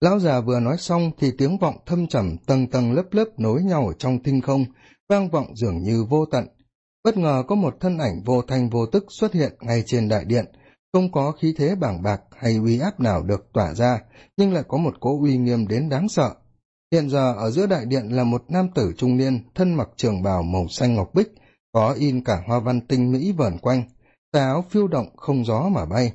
lão già vừa nói xong thì tiếng vọng thâm trầm tầng tầng lớp lớp nối nhau ở trong tinh không, vang vọng dường như vô tận. Bất ngờ có một thân ảnh vô thanh vô tức xuất hiện ngay trên đại điện. Không có khí thế bảng bạc hay uy áp nào được tỏa ra, nhưng lại có một cỗ uy nghiêm đến đáng sợ. Hiện giờ ở giữa đại điện là một nam tử trung niên, thân mặc trường bào màu xanh ngọc bích, có in cả hoa văn tinh mỹ vờn quanh. Tà áo phiêu động không gió mà bay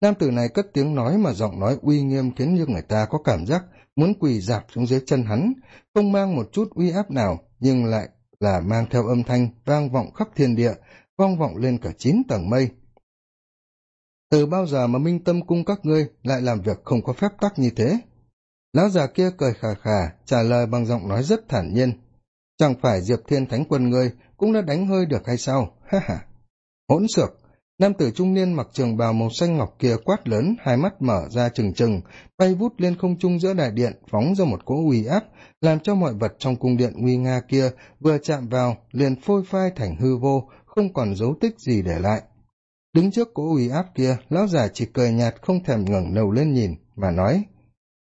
nam tử này cất tiếng nói mà giọng nói uy nghiêm khiến như người ta có cảm giác muốn quỳ dạp xuống dưới chân hắn, không mang một chút uy áp nào, nhưng lại là mang theo âm thanh vang vọng khắp thiên địa, vang vọng lên cả chín tầng mây. Từ bao giờ mà minh tâm cung các ngươi lại làm việc không có phép tắc như thế? Lão già kia cười khà khà, trả lời bằng giọng nói rất thản nhiên. Chẳng phải diệp thiên thánh quân ngươi cũng đã đánh hơi được hay sao? Ha ha. Hỗn xược nam tử trung niên mặc trường bào màu xanh ngọc kia quát lớn, hai mắt mở ra trừng trừng, bay vút lên không trung giữa đại điện, phóng ra một cỗ uy áp, làm cho mọi vật trong cung điện nguy nga kia vừa chạm vào, liền phôi phai thành hư vô, không còn dấu tích gì để lại. Đứng trước cỗ uy áp kia, lão già chỉ cười nhạt không thèm ngẩng đầu lên nhìn, mà nói,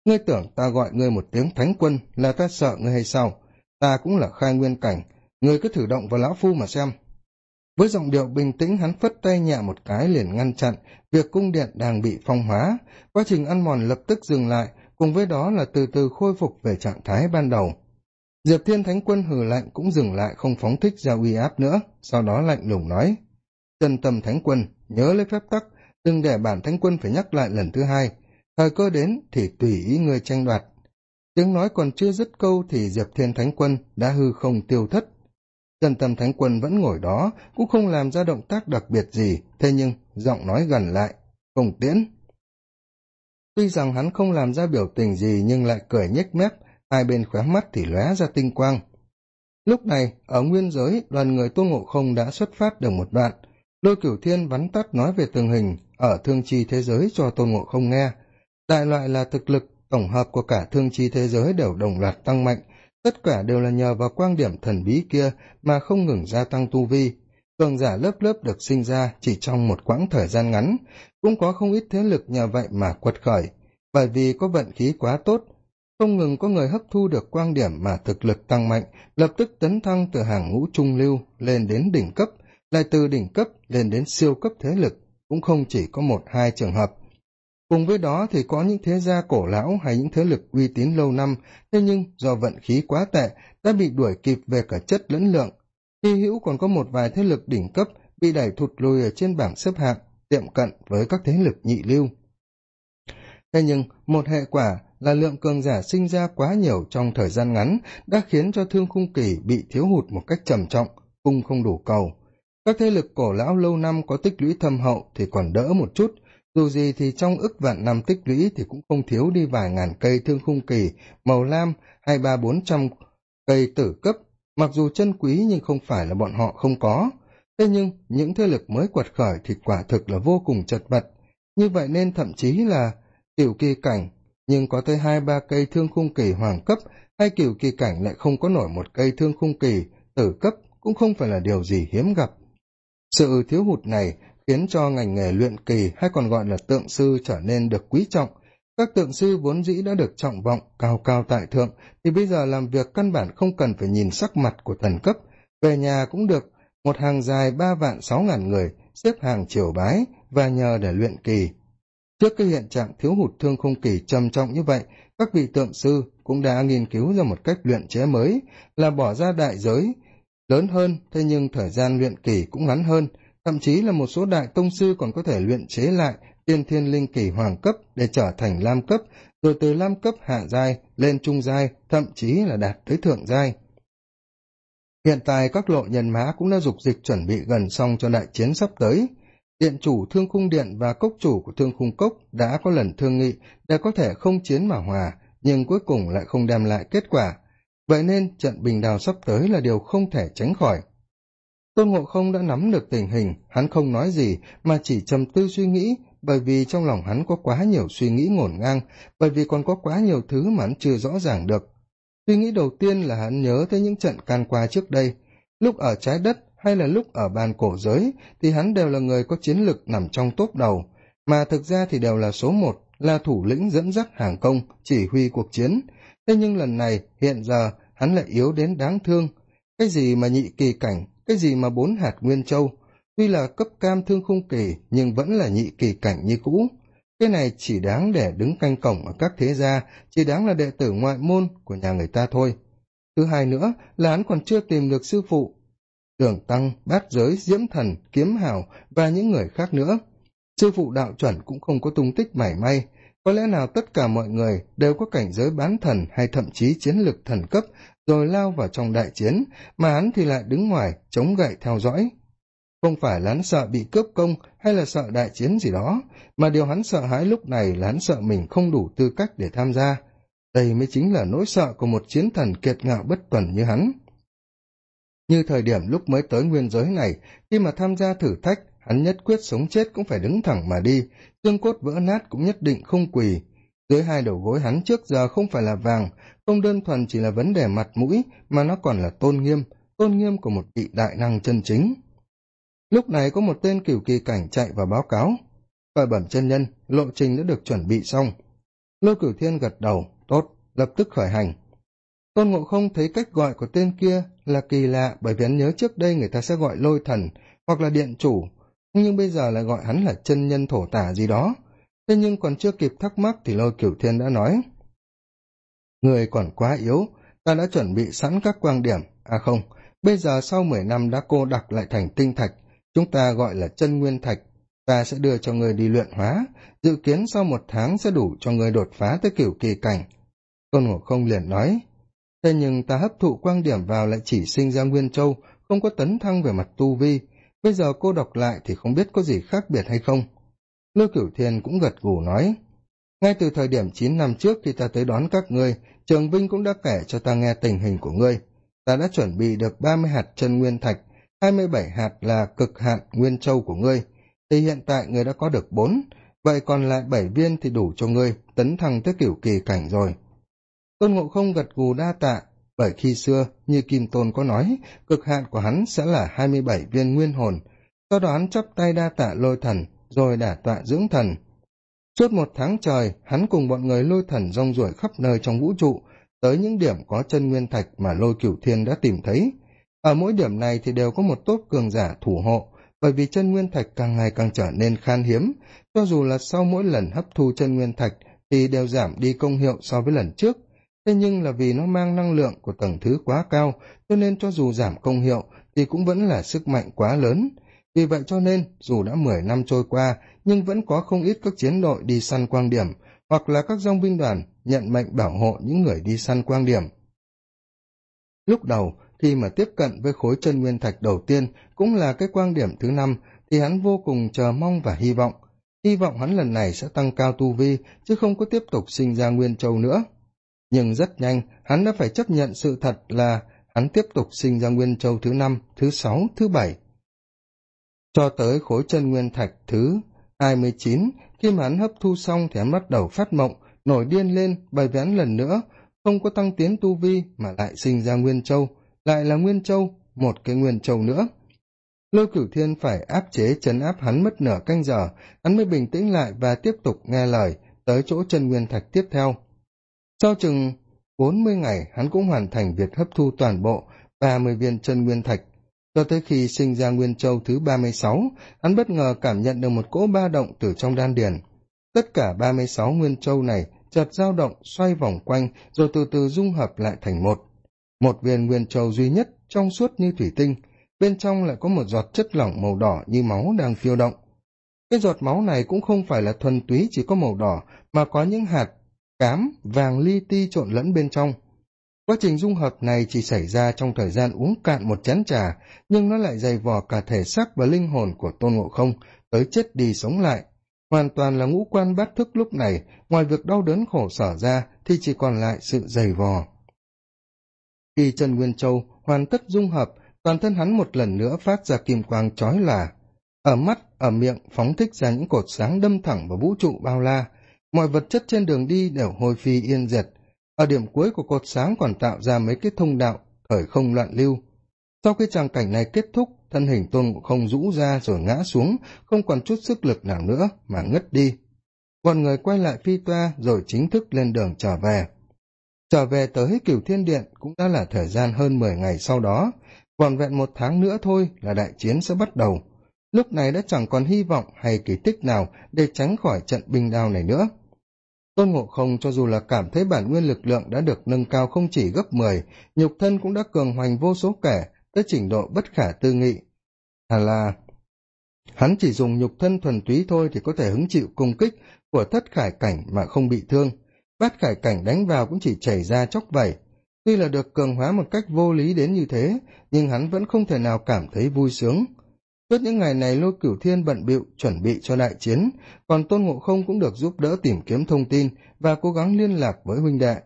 ngươi tưởng ta gọi ngươi một tiếng thánh quân là ta sợ ngươi hay sao? Ta cũng là khai nguyên cảnh, ngươi cứ thử động vào lão phu mà xem với giọng điệu bình tĩnh, hắn phất tay nhẹ một cái liền ngăn chặn, việc cung điện đang bị phong hóa. Quá trình ăn mòn lập tức dừng lại, cùng với đó là từ từ khôi phục về trạng thái ban đầu. Diệp thiên thánh quân hừ lạnh cũng dừng lại, không phóng thích ra uy áp nữa, sau đó lạnh lùng nói trần tâm thánh quân, nhớ lấy phép tắc, đừng để bản thánh quân phải nhắc lại lần thứ hai. Thời cơ đến thì tùy ý người tranh đoạt. Tiếng nói còn chưa dứt câu thì diệp thiên thánh quân đã hư không tiêu thất chân tâm thánh quân vẫn ngồi đó, cũng không làm ra động tác đặc biệt gì, thế nhưng giọng nói gần lại không tiễn. Tuy rằng hắn không làm ra biểu tình gì nhưng lại cười nhếch mép, hai bên khóe mắt thì lóe ra tinh quang. Lúc này, ở nguyên giới, đoàn người tôn ngộ không đã xuất phát được một đoạn. Lôi cửu thiên vắn tắt nói về tường hình, ở thương chi thế giới cho tôn ngộ không nghe. Đại loại là thực lực, tổng hợp của cả thương chi thế giới đều đồng loạt tăng mạnh tất cả đều là nhờ vào quan điểm thần bí kia mà không ngừng gia tăng tu vi. Cường giả lớp lớp được sinh ra chỉ trong một quãng thời gian ngắn, cũng có không ít thế lực nhờ vậy mà quật khởi. Bởi vì có vận khí quá tốt, không ngừng có người hấp thu được quan điểm mà thực lực tăng mạnh, lập tức tấn thăng từ hàng ngũ trung lưu lên đến đỉnh cấp, lại từ đỉnh cấp lên đến siêu cấp thế lực, cũng không chỉ có một hai trường hợp cùng với đó thì có những thế gia cổ lão hay những thế lực uy tín lâu năm, thế nhưng do vận khí quá tệ, đã bị đuổi kịp về cả chất lẫn lượng. Hy hữu còn có một vài thế lực đỉnh cấp bị đẩy thụt lùi ở trên bảng xếp hạng, tiệm cận với các thế lực nhị lưu. Thế nhưng, một hệ quả là lượng cường giả sinh ra quá nhiều trong thời gian ngắn đã khiến cho thương khung kỳ bị thiếu hụt một cách trầm trọng cung không đủ cầu. Các thế lực cổ lão lâu năm có tích lũy thâm hậu thì còn đỡ một chút dù gì thì trong ức vạn năm tích lũy thì cũng không thiếu đi vài ngàn cây thương khung kỳ, màu lam hay ba bốn trăm cây tử cấp. Mặc dù chân quý nhưng không phải là bọn họ không có. Thế nhưng những thế lực mới quật khởi thì quả thực là vô cùng chật vật. Như vậy nên thậm chí là kiểu kỳ cảnh, nhưng có tới hai, ba cây thương khung kỳ hoàng cấp, hay kiểu kỳ cảnh lại không có nổi một cây thương khung kỳ tử cấp, cũng không phải là điều gì hiếm gặp. Sự thiếu hụt này khiến cho ngành nghề luyện kỳ hay còn gọi là tượng sư trở nên được quý trọng. Các tượng sư vốn dĩ đã được trọng vọng, cao cao tại thượng, thì bây giờ làm việc căn bản không cần phải nhìn sắc mặt của thần cấp. Về nhà cũng được, một hàng dài ba vạn sáu ngàn người, xếp hàng triều bái và nhờ để luyện kỳ. Trước cái hiện trạng thiếu hụt thương không kỳ trầm trọng như vậy, các vị tượng sư cũng đã nghiên cứu ra một cách luyện chế mới, là bỏ ra đại giới. Lớn hơn, thế nhưng thời gian luyện kỳ cũng ngắn hơn thậm chí là một số đại tông sư còn có thể luyện chế lại tiên thiên linh kỳ hoàng cấp để trở thành lam cấp, rồi từ lam cấp hạ giai lên trung giai, thậm chí là đạt tới thượng giai. Hiện tại các lộ nhân mã cũng đã dục dịch chuẩn bị gần xong cho đại chiến sắp tới. Điện chủ thương khung điện và cốc chủ của thương khung cốc đã có lần thương nghị để có thể không chiến mà hòa, nhưng cuối cùng lại không đem lại kết quả. Vậy nên trận bình đào sắp tới là điều không thể tránh khỏi tôn ngộ không đã nắm được tình hình, hắn không nói gì, mà chỉ trầm tư suy nghĩ, bởi vì trong lòng hắn có quá nhiều suy nghĩ ngổn ngang, bởi vì còn có quá nhiều thứ mà hắn chưa rõ ràng được. Suy nghĩ đầu tiên là hắn nhớ tới những trận can qua trước đây. Lúc ở trái đất hay là lúc ở bàn cổ giới, thì hắn đều là người có chiến lực nằm trong tốt đầu, mà thực ra thì đều là số một, là thủ lĩnh dẫn dắt hàng công, chỉ huy cuộc chiến. Thế nhưng lần này, hiện giờ, hắn lại yếu đến đáng thương. Cái gì mà nhị kỳ cảnh cái gì mà bốn hạt nguyên châu? Tuy là cấp cam thương khung kỳ, nhưng vẫn là nhị kỳ cảnh như cũ. Cái này chỉ đáng để đứng canh cổng ở các thế gia, chỉ đáng là đệ tử ngoại môn của nhà người ta thôi. Thứ hai nữa là hắn còn chưa tìm được sư phụ. Đường tăng, bát giới, diễm thần, kiếm hào và những người khác nữa. Sư phụ đạo chuẩn cũng không có tung tích mảy may. Có lẽ nào tất cả mọi người đều có cảnh giới bán thần hay thậm chí chiến lực thần cấp rồi lao vào trong đại chiến, mà hắn thì lại đứng ngoài, chống gậy theo dõi. Không phải là hắn sợ bị cướp công hay là sợ đại chiến gì đó, mà điều hắn sợ hãi lúc này là hắn sợ mình không đủ tư cách để tham gia. Đây mới chính là nỗi sợ của một chiến thần kiệt ngạo bất tuần như hắn. Như thời điểm lúc mới tới nguyên giới này, khi mà tham gia thử thách, hắn nhất quyết sống chết cũng phải đứng thẳng mà đi, xương cốt vỡ nát cũng nhất định không quỳ dưới hai đầu gối hắn trước giờ không phải là vàng, không đơn thuần chỉ là vấn đề mặt mũi, mà nó còn là tôn nghiêm tôn nghiêm của một vị đại năng chân chính. Lúc này có một tên cửu kỳ cảnh chạy vào báo cáo. Khởi bẩm chân nhân, lộ trình đã được chuẩn bị xong. Lôi cửu thiên gật đầu, tốt, lập tức khởi hành. Tôn ngộ không thấy cách gọi của tên kia là kỳ lạ bởi vì hắn nhớ trước đây người ta sẽ gọi lôi thần hoặc là điện chủ, nhưng bây giờ lại gọi hắn là chân nhân thổ tả gì đó thế nhưng còn chưa kịp thắc mắc thì lôi cửu thiên đã nói, người còn quá yếu, ta đã chuẩn bị sẵn các quan điểm. À không, bây giờ sau mười năm đã cô đặc lại thành tinh thạch, chúng ta gọi là chân nguyên thạch. Ta sẽ đưa cho người đi luyện hóa, dự kiến sau một tháng sẽ đủ cho người đột phá tới kiểu kỳ cảnh. Tôn ngộ không liền nói, thế nhưng ta hấp thụ quan điểm vào lại chỉ sinh ra nguyên châu, không có tấn thăng về mặt tu vi. Bây giờ cô đọc lại thì không biết có gì khác biệt hay không. Lưu cửu thiên cũng gật gù nói, ngay từ thời điểm chín năm trước khi ta tới đón các ngươi, trường vinh cũng đã kể cho ta nghe tình hình của ngươi. Ta đã chuẩn bị được ba mươi hạt chân nguyên thạch, hai mươi bảy hạt là cực hạn nguyên châu của ngươi. Thì hiện tại ngươi đã có được bốn, vậy còn lại bảy viên thì đủ cho ngươi, tấn thăng tới kiểu kỳ cảnh rồi. Tôn ngộ không gật gù đa tạ, bởi khi xưa, như kim tôn có nói, cực hạn của hắn sẽ là hai mươi bảy viên nguyên hồn. Do đó hắn chắp tay đa tạ lôi thần rồi đả tọa dưỡng thần. Suốt một tháng trời, hắn cùng bọn người lôi thần rong ruổi khắp nơi trong vũ trụ, tới những điểm có chân nguyên thạch mà lôi cửu thiên đã tìm thấy. Ở mỗi điểm này thì đều có một tốt cường giả thủ hộ, bởi vì chân nguyên thạch càng ngày càng trở nên khan hiếm. Cho dù là sau mỗi lần hấp thu chân nguyên thạch thì đều giảm đi công hiệu so với lần trước. Thế nhưng là vì nó mang năng lượng của tầng thứ quá cao, cho nên cho dù giảm công hiệu thì cũng vẫn là sức mạnh quá lớn vì vậy cho nên, dù đã mười năm trôi qua, nhưng vẫn có không ít các chiến đội đi săn quang điểm, hoặc là các dòng binh đoàn nhận mệnh bảo hộ những người đi săn quang điểm. Lúc đầu, khi mà tiếp cận với khối chân nguyên thạch đầu tiên cũng là cái quang điểm thứ năm, thì hắn vô cùng chờ mong và hy vọng. Hy vọng hắn lần này sẽ tăng cao tu vi, chứ không có tiếp tục sinh ra nguyên châu nữa. Nhưng rất nhanh, hắn đã phải chấp nhận sự thật là hắn tiếp tục sinh ra nguyên châu thứ năm, thứ sáu, thứ bảy cho tới khối chân nguyên thạch thứ hai mươi chín, khi mà hắn hấp thu xong thì hắn bắt đầu phát mộng, nổi điên lên, bày vì lần nữa. Không có tăng tiến tu vi mà lại sinh ra nguyên châu, lại là nguyên châu, một cái nguyên châu nữa. Lôi cửu thiên phải áp chế chấn áp hắn mất nửa canh giờ, hắn mới bình tĩnh lại và tiếp tục nghe lời tới chỗ chân nguyên thạch tiếp theo. Sau chừng bốn mươi ngày, hắn cũng hoàn thành việc hấp thu toàn bộ ba mươi viên chân nguyên thạch cho tới khi sinh ra nguyên châu thứ ba mươi sáu, hắn bất ngờ cảm nhận được một cỗ ba động từ trong đan điền. Tất cả ba mươi sáu nguyên châu này chợt dao động, xoay vòng quanh, rồi từ từ dung hợp lại thành một. Một viên nguyên châu duy nhất trong suốt như thủy tinh, bên trong lại có một giọt chất lỏng màu đỏ như máu đang phiêu động. Cái giọt máu này cũng không phải là thuần túy chỉ có màu đỏ, mà có những hạt cám, vàng li ti trộn lẫn bên trong quá trình dung hợp này chỉ xảy ra trong thời gian uống cạn một chén trà nhưng nó lại dày vò cả thể xác và linh hồn của tôn ngộ không tới chết đi sống lại. Hoàn toàn là ngũ quan bát thức lúc này ngoài việc đau đớn khổ sở ra thì chỉ còn lại sự dày vò. Khi trần nguyên châu hoàn tất dung hợp toàn thân hắn một lần nữa phát ra kim quang chói lòa, ở mắt ở miệng phóng thích ra những cột sáng đâm thẳng vào vũ trụ bao la. Mọi vật chất trên đường đi đều hôi phi yên diệt ở điểm cuối của cột sáng còn tạo ra mấy cái thông đạo khởi không loạn lưu. Sau khi tràng cảnh này kết thúc, thân hình tôn ngộ không rũ ra rồi ngã xuống, không còn chút sức lực nào nữa mà ngất đi. Bọn người quay lại phi toa rồi chính thức lên đường trở về. Trở về tới cửu thiên điện cũng đã là thời gian hơn mười ngày sau đó. Còn vẹn một tháng nữa thôi là đại chiến sẽ bắt đầu. Lúc này đã chẳng còn hy vọng hay kỳ tích nào để tránh khỏi trận binh đao này nữa tôn ngộ không cho dù là cảm thấy bản nguyên lực lượng đã được nâng cao không chỉ gấp mười, nhục thân cũng đã cường hoành vô số kẻ, tới trình độ bất khả tư nghị. Hà là hắn chỉ dùng nhục thân thuần túy thôi thì có thể hứng chịu công kích của thất khải cảnh mà không bị thương. Bát khải cảnh đánh vào cũng chỉ chảy ra chóc vẩy tuy là được cường hóa một cách vô lý đến như thế, nhưng hắn vẫn không thể nào cảm thấy vui sướng suốt những ngày này lôi cửu thiên bận bịu chuẩn bị cho đại chiến, còn tôn ngộ không cũng được giúp đỡ tìm kiếm thông tin và cố gắng liên lạc với huynh đệ.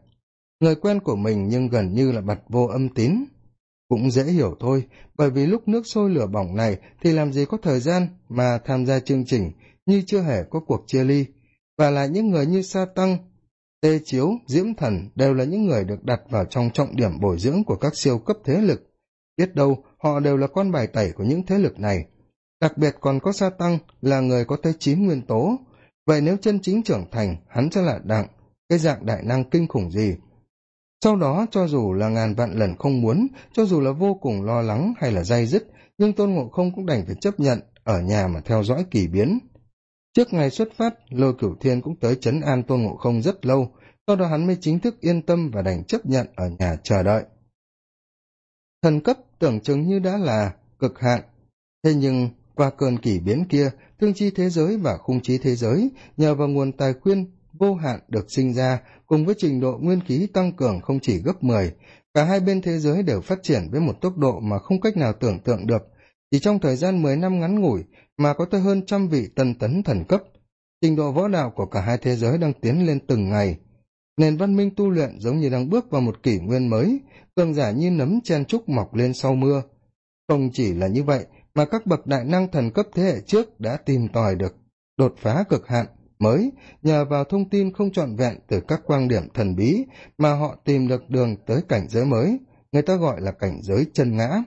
Người quen của mình nhưng gần như là bật vô âm tín. Cũng dễ hiểu thôi, bởi vì lúc nước sôi lửa bỏng này thì làm gì có thời gian mà tham gia chương trình như chưa hề có cuộc chia ly. Và là những người như sa tăng, tê chiếu, diễm thần đều là những người được đặt vào trong trọng điểm bồi dưỡng của các siêu cấp thế lực biết đâu họ đều là con bài tẩy của những thế lực này. Đặc biệt còn có sa tăng là người có tới chín nguyên tố. Vậy nếu chân chính trưởng thành, hắn sẽ là đặng, cái dạng đại năng kinh khủng gì? Sau đó, cho dù là ngàn vạn lần không muốn, cho dù là vô cùng lo lắng hay là day dứt, nhưng tôn ngộ không cũng đành phải chấp nhận ở nhà mà theo dõi kỳ biến. Trước ngày xuất phát lôi cửu thiên cũng tới chấn an tôn ngộ không rất lâu sau đó hắn mới chính thức yên tâm và đành chấp nhận ở nhà chờ đợi. Thần cấp tưởng chừng như đã là cực hạn. Thế nhưng, qua cơn kỷ biến kia, thương chi thế giới và khung trí thế giới nhờ vào nguồn tài khuyên vô hạn được sinh ra cùng với trình độ nguyên khí tăng cường không chỉ gấp mười, cả hai bên thế giới đều phát triển với một tốc độ mà không cách nào tưởng tượng được. Chỉ trong thời gian mười năm ngắn ngủi mà có tới hơn trăm vị tân tấn thần cấp, trình độ võ đạo của cả hai thế giới đang tiến lên từng ngày nền văn minh tu luyện giống như đang bước vào một kỷ nguyên mới, cường giả như nấm chen trúc mọc lên sau mưa. Không chỉ là như vậy mà các bậc đại năng thần cấp thế hệ trước đã tìm tòi được, đột phá cực hạn, mới nhờ vào thông tin không trọn vẹn từ các quan điểm thần bí mà họ tìm được đường tới cảnh giới mới, người ta gọi là cảnh giới chân ngã.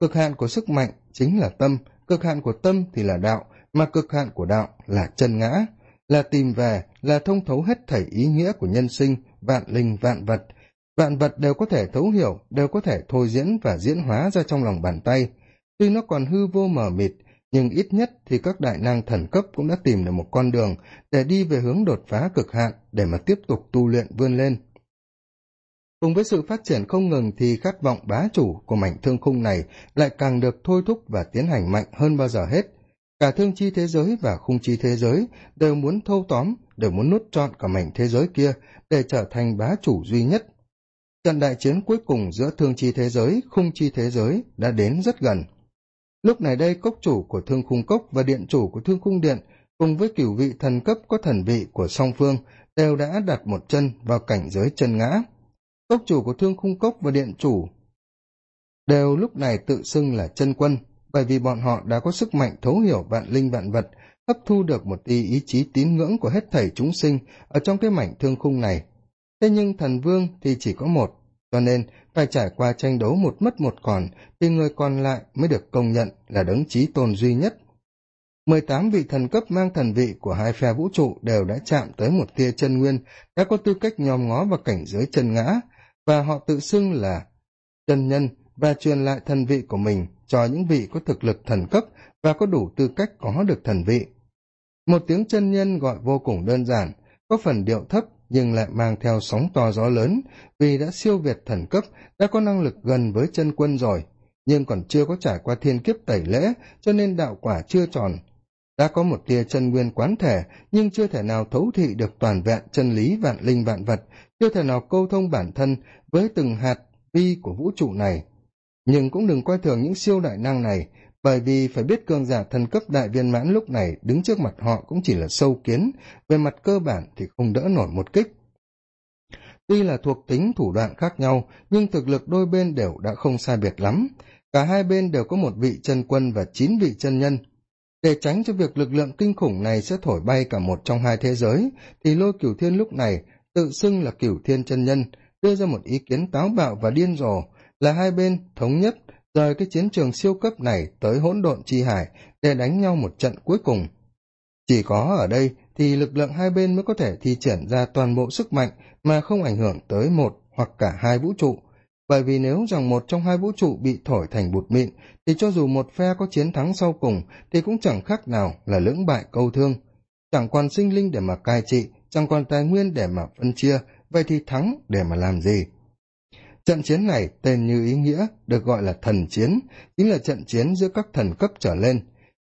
Cực hạn của sức mạnh chính là tâm, cực hạn của tâm thì là đạo, mà cực hạn của đạo là chân ngã là tìm về, là thông thấu hết thảy ý nghĩa của nhân sinh, vạn linh, vạn vật. Vạn vật đều có thể thấu hiểu, đều có thể thôi diễn và diễn hóa ra trong lòng bàn tay. Tuy nó còn hư vô mờ mịt, nhưng ít nhất thì các đại năng thần cấp cũng đã tìm được một con đường để đi về hướng đột phá cực hạn để mà tiếp tục tu luyện vươn lên. Cùng với sự phát triển không ngừng thì khát vọng bá chủ của mảnh thương khung này lại càng được thôi thúc và tiến hành mạnh hơn bao giờ hết cả thương chi thế giới và khung chi thế giới đều muốn thâu tóm, đều muốn nuốt trọn cả mảnh thế giới kia để trở thành bá chủ duy nhất. Trận đại chiến cuối cùng giữa thương chi thế giới, khung chi thế giới đã đến rất gần. Lúc này đây, cốc chủ của thương khung cốc và điện chủ của thương khung điện cùng với cửu vị thần cấp có thần vị của song phương đều đã đặt một chân vào cảnh giới chân ngã. Cốc chủ của thương khung cốc và điện chủ đều lúc này tự xưng là chân quân bởi vì bọn họ đã có sức mạnh thấu hiểu vạn linh vạn vật, hấp thu được một tí ý chí tín ngưỡng của hết thảy chúng sinh ở trong cái mảnh thương khung này. Thế nhưng thần vương thì chỉ có một, cho nên phải trải qua tranh đấu một mất một còn thì người còn lại mới được công nhận là đấng trí tôn duy nhất. Mười tám vị thần cấp mang thần vị của hai phe vũ trụ đều đã chạm tới một tia chân nguyên, đã có tư cách nhòm ngó vào cảnh giới chân ngã, và họ tự xưng là chân nhân và truyền lại thần vị của mình cho những vị có thực lực thần cấp và có đủ tư cách có được thần vị. Một tiếng chân nhân gọi vô cùng đơn giản, có phần điệu thấp nhưng lại mang theo sóng to gió lớn, vì đã siêu việt thần cấp, đã có năng lực gần với chân quân rồi, nhưng còn chưa có trải qua thiên kiếp tẩy lễ, cho nên đạo quả chưa tròn. Đã có một tia chân nguyên quán thể, nhưng chưa thể nào thấu thị được toàn vẹn chân lý vạn linh vạn vật, chưa thể nào câu thông bản thân với từng hạt vi của vũ trụ này nhưng cũng đừng coi thường những siêu đại năng này, bởi vì phải biết cường giả thần cấp đại viên mãn lúc này đứng trước mặt họ cũng chỉ là sâu kiến, về mặt cơ bản thì không đỡ nổi một kích. Tuy là thuộc tính thủ đoạn khác nhau, nhưng thực lực đôi bên đều đã không sai biệt lắm. Cả hai bên đều có một vị chân quân và chín vị chân nhân. Để tránh cho việc lực lượng kinh khủng này sẽ thổi bay cả một trong hai thế giới, thì lôi cửu thiên lúc này tự xưng là cửu thiên chân nhân, đưa ra một ý kiến táo bạo và điên rồ là hai bên thống nhất rời cái chiến trường siêu cấp này tới hỗn độn chi hải để đánh nhau một trận cuối cùng. Chỉ có ở đây thì lực lượng hai bên mới có thể thi triển ra toàn bộ sức mạnh mà không ảnh hưởng tới một hoặc cả hai vũ trụ. Bởi vì nếu rằng một trong hai vũ trụ bị thổi thành bụt mịn, thì cho dù một phe có chiến thắng sau cùng, thì cũng chẳng khác nào là lưỡng bại câu thương. Chẳng còn sinh linh để mà cai trị, chẳng còn tài nguyên để mà phân chia, vậy thì thắng để mà làm gì? Trận chiến này tên như ý nghĩa, được gọi là thần chiến, chính là trận chiến giữa các thần cấp trở lên.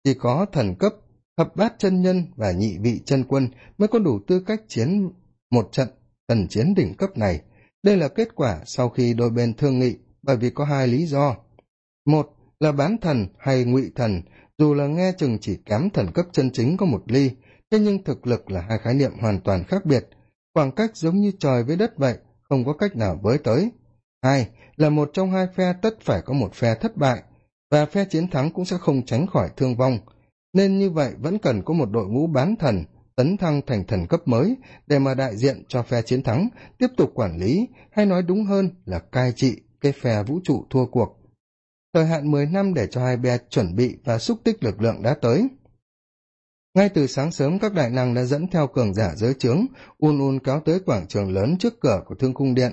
Chỉ có thần cấp, thập bát chân nhân và nhị vị chân quân mới có đủ tư cách chiến một trận thần chiến đỉnh cấp này. Đây là kết quả sau khi đôi bên thương nghị, bởi vì có hai lý do. Một là bán thần hay ngụy thần, dù là nghe chừng chỉ kém thần cấp chân chính có một ly, thế nhưng thực lực là hai khái niệm hoàn toàn khác biệt. Khoảng cách giống như trời với đất vậy, không có cách nào với tới hai, là một trong hai phe tất phải có một phe thất bại, và phe chiến thắng cũng sẽ không tránh khỏi thương vong. Nên như vậy vẫn cần có một đội ngũ bán thần, tấn thăng thành thần cấp mới để mà đại diện cho phe chiến thắng tiếp tục quản lý, hay nói đúng hơn là cai trị cái phe vũ trụ thua cuộc. Thời hạn mười năm để cho hai phe chuẩn bị và xúc tích lực lượng đã tới. Ngay từ sáng sớm, các đại năng đã dẫn theo cường giả giới trướng, un un kéo tới quảng trường lớn trước cửa của thương cung điện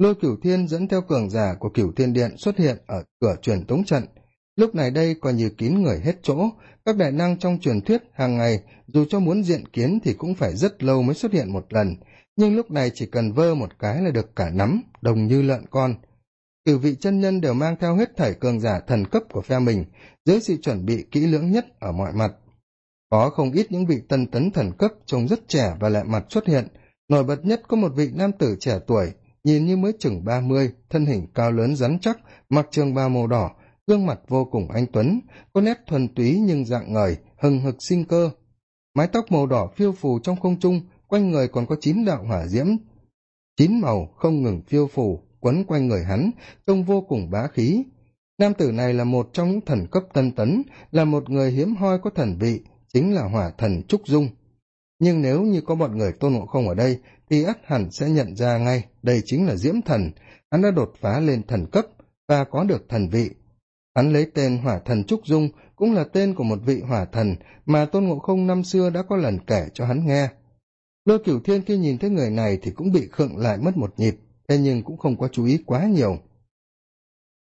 lôi cửu thiên dẫn theo cường giả của cửu thiên điện xuất hiện ở cửa truyền tống trận. Lúc này đây coi như kín người hết chỗ. Các đại năng trong truyền thuyết hàng ngày, dù cho muốn diện kiến thì cũng phải rất lâu mới xuất hiện một lần. Nhưng lúc này chỉ cần vơ một cái là được cả nắm, đồng như lợn con. Cửu vị chân nhân đều mang theo hết thảy cường giả thần cấp của phe mình, dưới sự chuẩn bị kỹ lưỡng nhất ở mọi mặt. Có không ít những vị tân tấn thần cấp trông rất trẻ và lại mặt xuất hiện. Nổi bật nhất có một vị nam tử trẻ tuổi nhìn như mới chừng ba mươi, thân hình cao lớn rắn chắc, mặc trường ba màu đỏ, gương mặt vô cùng anh tuấn, có nét thuần túy nhưng dạng ngời, hừng hực sinh cơ. Mái tóc màu đỏ phiêu phù trong không trung, quanh người còn có chín đạo hỏa diễm. Chín màu không ngừng phiêu phù, quấn quanh người hắn, trông vô cùng bá khí. Nam tử này là một trong những thần cấp tân tấn, là một người hiếm hoi có thần vị, chính là hỏa thần trúc dung. Nhưng nếu như có bọn người tôn ngộ không ở đây thì ắt hẳn sẽ nhận ra ngay, đây chính là diễm thần. Hắn đã đột phá lên thần cấp và có được thần vị. Hắn lấy tên hỏa thần trúc dung, cũng là tên của một vị hỏa thần mà tôn ngộ không năm xưa đã có lần kể cho hắn nghe. Lôi cửu thiên khi nhìn thấy người này thì cũng bị khựng lại mất một nhịp, thế nhưng cũng không có chú ý quá nhiều.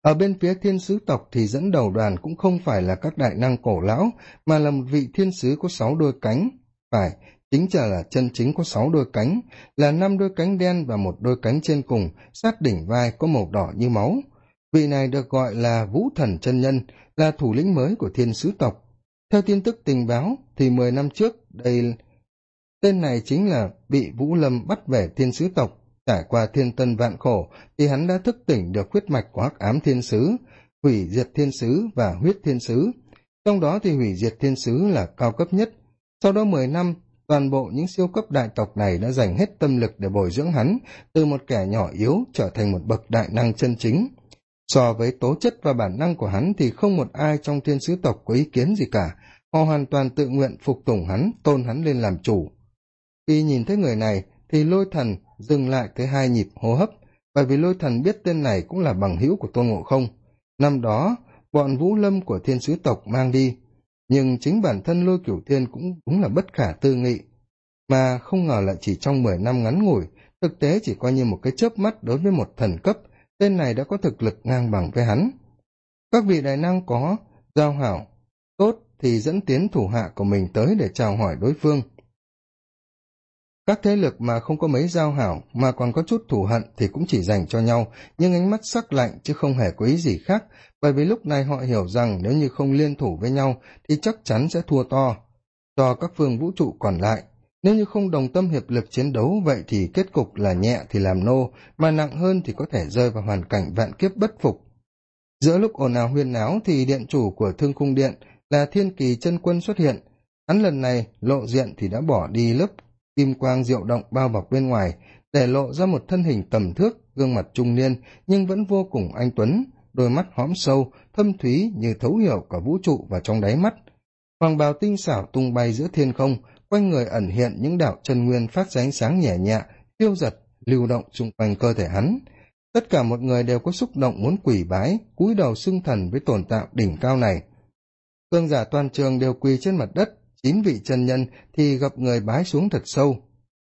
Ở bên phía thiên sứ tộc thì dẫn đầu đoàn cũng không phải là các đại năng cổ lão, mà là một vị thiên sứ có sáu đôi cánh, phải chính chả là chân chính có sáu đôi cánh, là năm đôi cánh đen và một đôi cánh trên cùng, sát đỉnh vai có màu đỏ như máu. Vị này được gọi là vũ thần chân nhân, là thủ lĩnh mới của thiên sứ tộc. Theo tin tức tình báo, thì mười năm trước, đây, tên này chính là bị vũ lâm bắt về thiên sứ tộc. Trải qua thiên tân vạn khổ, thì hắn đã thức tỉnh được huyết mạch của hắc ám thiên sứ, hủy diệt thiên sứ và huyết thiên sứ. Trong đó thì hủy diệt thiên sứ là cao cấp nhất. Sau đó mười năm toàn bộ những siêu cấp đại tộc này đã dành hết tâm lực để bồi dưỡng hắn, từ một kẻ nhỏ yếu trở thành một bậc đại năng chân chính. So với tố chất và bản năng của hắn thì không một ai trong thiên sứ tộc có ý kiến gì cả. Họ hoàn toàn tự nguyện phục tùng hắn, tôn hắn lên làm chủ. Khi nhìn thấy người này, thì lôi thần dừng lại tới hai nhịp hô hấp, bởi vì lôi thần biết tên này cũng là bằng hữu của tôn ngộ không. Năm đó, bọn vũ lâm của thiên sứ tộc mang đi nhưng chính bản thân lôi cửu thiên cũng đúng là bất khả tư nghị. Mà không ngờ lại chỉ trong mười năm ngắn ngủi, thực tế chỉ coi như một cái chớp mắt đối với một thần cấp, tên này đã có thực lực ngang bằng với hắn. Các vị đại năng có giao hảo, tốt thì dẫn tiến thủ hạ của mình tới để chào hỏi đối phương các thế lực mà không có mấy giao hảo, mà còn có chút thù hận thì cũng chỉ dành cho nhau, nhưng ánh mắt sắc lạnh chứ không hề có ý gì khác, bởi vì lúc này họ hiểu rằng nếu như không liên thủ với nhau thì chắc chắn sẽ thua to. Cho các phương vũ trụ còn lại, nếu như không đồng tâm hiệp lực chiến đấu, vậy thì kết cục là nhẹ thì làm nô, mà nặng hơn thì có thể rơi vào hoàn cảnh vạn kiếp bất phục. Giữa lúc ồn ào huyên náo thì điện chủ của thương cung điện là thiên kỳ chân quân xuất hiện. Hắn lần này lộ diện thì đã bỏ đi lớp kim quang diệu động bao bọc bên ngoài, để lộ ra một thân hình tầm thước, gương mặt trung niên, nhưng vẫn vô cùng anh tuấn, đôi mắt hõm sâu, thâm thúy như thấu hiểu cả vũ trụ và trong đáy mắt. Hoàng bào tinh xảo tung bay giữa thiên không, quanh người ẩn hiện những đạo chân nguyên phát ra ánh sáng nhẹ nhẹ, tiêu giật, lưu động xung quanh cơ thể hắn. Tất cả một người đều có xúc động muốn quỷ bái, cúi đầu xưng thần với tồn tạo đỉnh cao này. Cương giả toàn trường đều quỳ trên mặt đất chín vị chân nhân thì gặp người bái xuống thật sâu,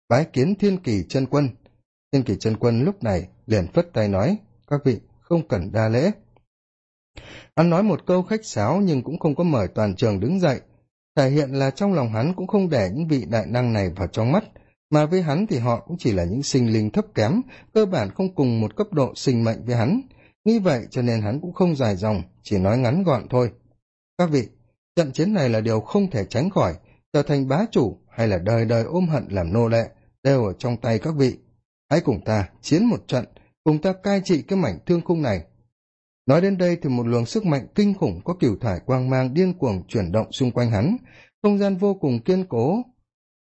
bái kiến thiên kỳ chân quân. Thiên kỳ chân quân lúc này liền phất tay nói, các vị không cần đa lễ. Hắn nói một câu khách sáo nhưng cũng không có mời toàn trường đứng dậy. Thể hiện là trong lòng hắn cũng không để những vị đại năng này vào trong mắt, mà với hắn thì họ cũng chỉ là những sinh linh thấp kém, cơ bản không cùng một cấp độ sinh mệnh với hắn. Nghĩ vậy cho nên hắn cũng không dài dòng, chỉ nói ngắn gọn thôi. Các vị trận chiến này là điều không thể tránh khỏi, trở thành bá chủ hay là đời đời ôm hận làm nô lệ, đều ở trong tay các vị. Hãy cùng ta chiến một trận, cùng ta cai trị cái mảnh thương khung này. Nói đến đây thì một luồng sức mạnh kinh khủng có cửu thải quang mang điên cuồng chuyển động xung quanh hắn. Không gian vô cùng kiên cố,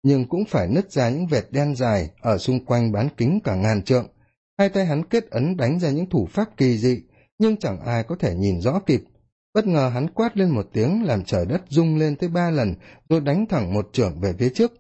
nhưng cũng phải nứt ra những vệt đen dài ở xung quanh bán kính cả ngàn trượng. Hai tay hắn kết ấn đánh ra những thủ pháp kỳ dị, nhưng chẳng ai có thể nhìn rõ kịp bất ngờ hắn quát lên một tiếng, làm trời đất rung lên tới ba lần, rồi đánh thẳng một trưởng về phía trước.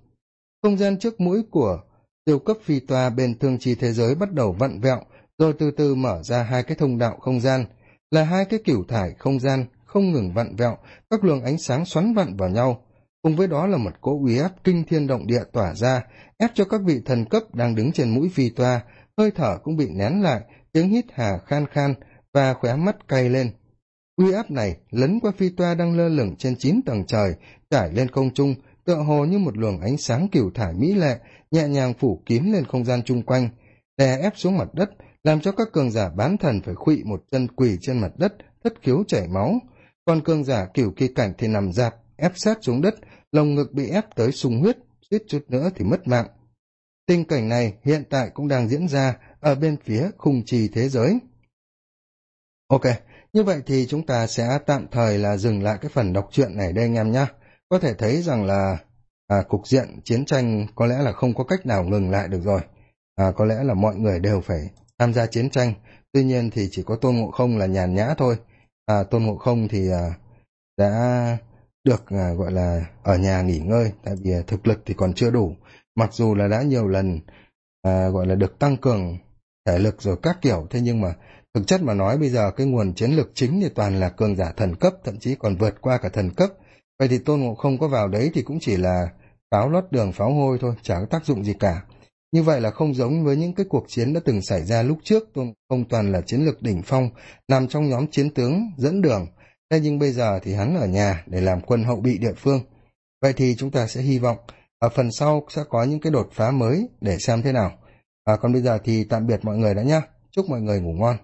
Không gian trước mũi của tiêu cấp phi toa bên thương chi thế giới bắt đầu vặn vẹo, rồi từ từ mở ra hai cái thông đạo không gian. Là hai cái cửu thải không gian, không ngừng vặn vẹo, các luồng ánh sáng xoắn vặn vào nhau. Cùng với đó là một cỗ uy áp kinh thiên động địa tỏa ra, ép cho các vị thần cấp đang đứng trên mũi phi toa, hơi thở cũng bị nén lại, tiếng hít hà khan khan và khóe mắt cay lên uy áp này lấn qua phi toa đang lơ lửng trên chín tầng trời, trải lên không trung, tựa hồ như một luồng ánh sáng cửu thải mỹ lệ, nhẹ nhàng phủ kín lên không gian chung quanh, đè ép xuống mặt đất, làm cho các cường giả bán thần phải khuỵ một chân quỳ trên mặt đất, thất khiếu chảy máu. Còn cường giả cửu kỳ cảnh thì nằm dạp, ép sát xuống đất, lồng ngực bị ép tới sung huyết, suýt chút nữa thì mất mạng. Tình cảnh này hiện tại cũng đang diễn ra ở bên phía khung trì thế giới. Ok như vậy thì chúng ta sẽ tạm thời là dừng lại cái phần đọc truyện này đây anh em nhé có thể thấy rằng là à, cục diện chiến tranh có lẽ là không có cách nào ngừng lại được rồi. À, có lẽ là mọi người đều phải tham gia chiến tranh. Tuy nhiên thì chỉ có tôn ngộ không là nhàn nhã thôi. À, tôn ngộ không thì à, đã được à, gọi là ở nhà nghỉ ngơi. Tại vì à, thực lực thì còn chưa đủ. Mặc dù là đã nhiều lần à, gọi là được tăng cường thể lực rồi các kiểu thế nhưng mà thực chất mà nói bây giờ cái nguồn chiến lược chính thì toàn là cường giả thần cấp thậm chí còn vượt qua cả thần cấp. Vậy thì tôn ngộ không có vào đấy thì cũng chỉ là pháo lót đường pháo hôi thôi chả có tác dụng gì cả. Như vậy là không giống với những cái cuộc chiến đã từng xảy ra lúc trước. Tôn không toàn là chiến lược đỉnh phong nằm trong nhóm chiến tướng dẫn đường. Thế nhưng bây giờ thì hắn ở nhà để làm quân hậu bị địa phương. Vậy thì chúng ta sẽ hy vọng ở phần sau sẽ có những cái đột phá mới để xem thế nào. À, còn bây giờ thì tạm biệt mọi người đã nhé, chúc mọi người ngủ ngon.